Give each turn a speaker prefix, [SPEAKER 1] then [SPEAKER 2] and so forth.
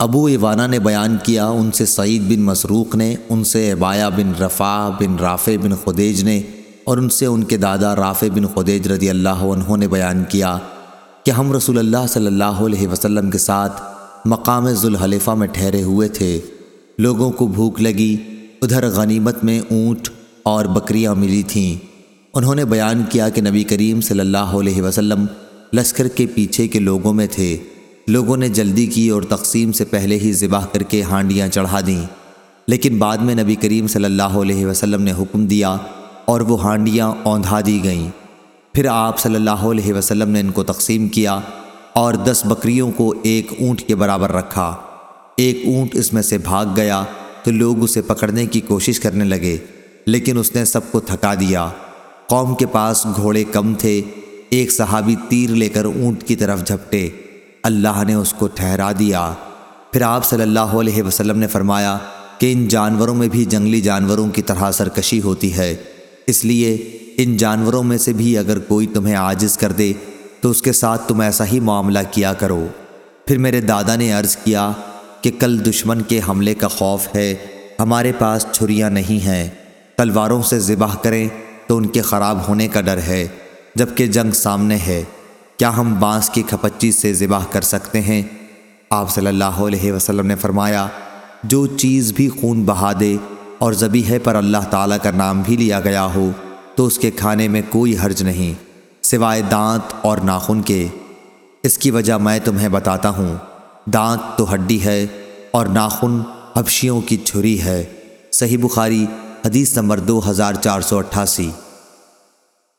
[SPEAKER 1] ابو ایوانہ نے بیان کیا، ان سے سعید بن مسروق نے، ان سے عبایا بن رفا بن رافع بن خدیج نے، اور ان سے ان کے دادا رافع بن خدیج رضی اللہ عنہ نے بیان کیا کہ ہم رسول اللہ صلی اللہ علیہ وسلم کے ساتھ مقام ذوالحلیفہ میں ٹھہرے ہوئے تھے۔ لوگوں کو بھوک لگی، ادھر غنیمت میں اونٹ اور بکریاں ملی تھیں۔ انہوں نے بیان کیا کہ نبی کریم صلی اللہ علیہ وسلم لشکر کے پیچھے کے لوگوں میں تھے۔ لوگوں نے جلدی کی اور تقسیم سے پہلے ہی ذبح کر کے ہانڈیاں چڑھا دیں۔ لیکن بعد میں نبی کریم صلی اللہ علیہ وسلم نے حکم دیا اور وہ ہانڈیاں اوندھا دی گئیں۔ پھر آپ صلی اللہ علیہ وسلم نے ان کو تقسیم کیا اور دس بکریوں کو ایک اونٹ کے برابر رکھا۔ ایک اونٹ اس میں سے بھاگ گیا تو لوگ اسے پکڑنے کی کوشش کرنے لگے، لیکن اس نے سب کو تھکا دیا۔ قوم کے پاس گھوڑے کم تھے، ایک صحابی تیر لے کر اونٹ کی طرف جھپٹے۔ اللہ نے اس کو ٹھہرا دیا۔ پھر آپ صلی اللہ علیہ وسلم نے فرمایا کہ ان جانوروں میں بھی جنگلی جانوروں کی طرح سرکشی ہوتی ہے۔ اس لیے ان جانوروں میں سے بھی اگر کوئی تمہیں عاجز کر دے تو اس کے ساتھ تم ایسا ہی معاملہ کیا کرو۔ پھر میرے دادا نے عرض کیا کہ کل دشمن کے حملے کا خوف ہے، ہمارے پاس چھریاں نہیں ہیں۔ تلواروں سے ذبح کریں تو ان کے خراب ہونے کا ڈر ہے، جبکہ جنگ سامنے ہے۔ کیا ہم بانس کی کھپچی سے ذبح کر سکتے ہیں؟ آپ صلی اللہ علیہ وسلم نے فرمایا، جو چیز بھی خون بہا دے اور ذبیحے پر اللہ تعالیٰ کا نام بھی لیا گیا ہو، تو اس کے کھانے میں کوئی حرج نہیں، سوائے دانت اور ناخن کے۔ اس کی